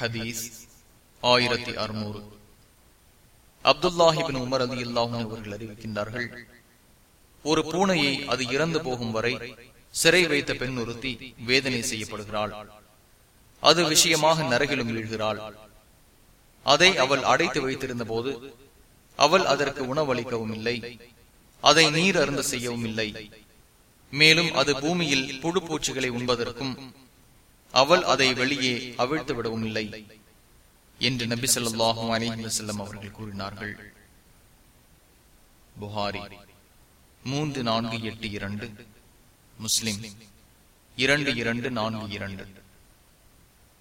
ஹதீஸ் ஆயிரத்தி அறுநூறு. அப்துல்லாஹிபின் உமர் அலி இல்லாஹும் அவர்கள் அறிவிக்கின்றார்கள் ஒரு பூனையை அது இறந்து போகும் வரை சிறை வைத்த பெண் ஒருத்தி வேதனை செய்யப்படுகிறாள். அது விஷயமாக நரகிலும் வீழ்கிறாள். அதை அவள் அடைத்து வைத்திருந்த போது அவள் அதற்கு உணவளிக்கவும் இல்லை. அதை நீர் அருந்த செய்யவும் இல்லை. மேலும் அது பூமியில் புழு பூச்சிகளை உண்பதற்கும் அவள் அதை வெளியே அவிழ்த்து விடவும் இல்லை என்று நபி சொல்லாஹும் அலிஹி வசல்லம் அவர்கள் கூறினார்கள். புகாரி மூன்று நான்கு எட்டு இரண்டு முஸ்லிம் இரண்டு இரண்டு நான்கு இரண்டு.